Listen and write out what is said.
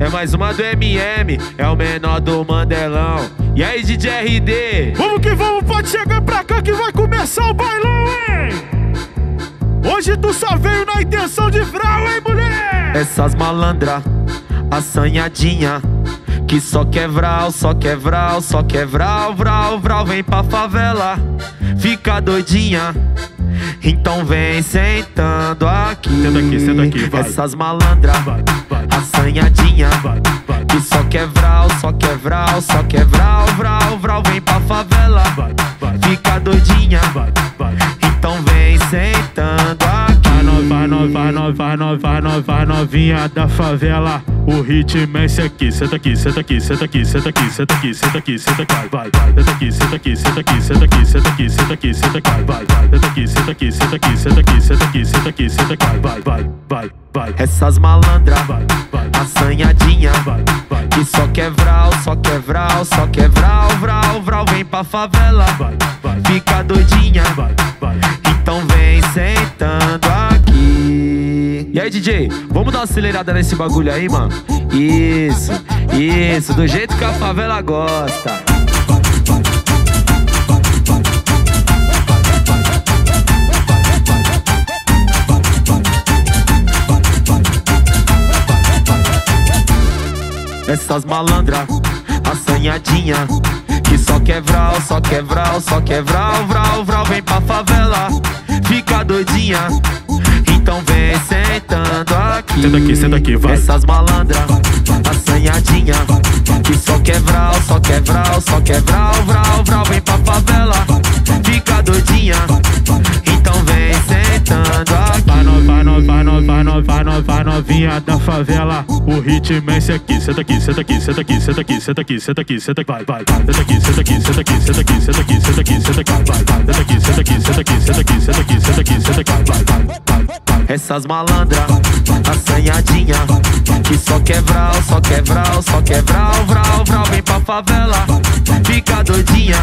É mais uma do MM, é o menor do Mandelão. E aí, DJ RD? Vamos que vamos, pode chegar pra cá que vai começar o bailão, hein? Hoje tu só veio na intenção de vral, hein, mulher? Essas malandra, assanhadinha. Que só quer vral, só quer vral, só quer vral, vral, vral. Vem pra favela, fica doidinha. Então vem sentando aqui. Senta aqui, senta aqui, vai. Essas malandra, Vai, vai, assanhadinha. Que só quer vral, só quer vral, só quer vral, vral. Vem pra favela, fica doidinha. Então vem sentando aqui. Vai no- vai no- vai no- vai no- vai no- vai novinha da favela. O ritmo é esse aqui. Senta aqui, senta aqui, senta aqui, senta aqui, senta aqui, senta aqui, senta aqui, vai, vai. Senta aqui, senta aqui, senta aqui, senta aqui, senta aqui, senta aqui, senta aqui, vai, vai. Senta aqui, senta aqui, senta aqui, senta aqui, senta aqui, senta aqui, senta aqui, vai, vai, vai, vai. Essas malandra, Vai, vai, assanhadinha. vai, vai. Que só quer vral, só quer vral, só quer vral, vral, vral. Vem pra favela, Vai, vai, fica doidinha. vai, vai. Então vem. E aí, DJ, vamos dar uma acelerada nesse bagulho aí, mano? Isso, isso, do jeito que a favela gosta. Essas malandra, assanhadinha Que só quer vral, só quer vral, só quer vral, vral, vral Vem pra favela, fica doidinha Então vem sentando aqui Senta aqui, senta aqui, vai. Essas malandra, assanhadinha Que só quer vral, só quer vral, só quer vral, vral, Vem pra favela, fica doidinha Então vem sentando aqui Vai no, vai no, vai no, vai no, vai no, vai novinha da favela. O ritmo é esse aqui. Senta aqui, senta aqui, senta aqui, senta aqui, senta aqui, senta aqui, senta aqui, vai, vai. Senta aqui, senta aqui, senta aqui, senta aqui, senta aqui, senta aqui, senta aqui, vai, vai. Senta aqui, senta aqui, senta aqui, senta aqui, senta aqui, senta aqui, senta aqui, vai, vai. Essas malandra, assanhadinha Que só quer vral, só quer vral, só quer vral, vral, vral Vem pra favela, fica doidinha